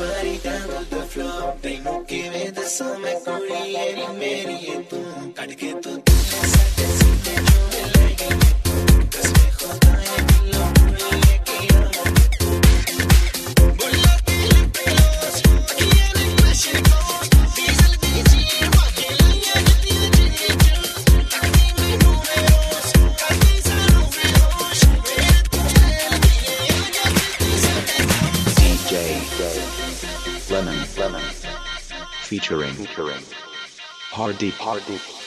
परीदान the flow तेनू किवें दसां मैं कुड़ी एरी मेरी ए तू कट के तू Lemon Lemon featuring featuring Hardeep Hardeep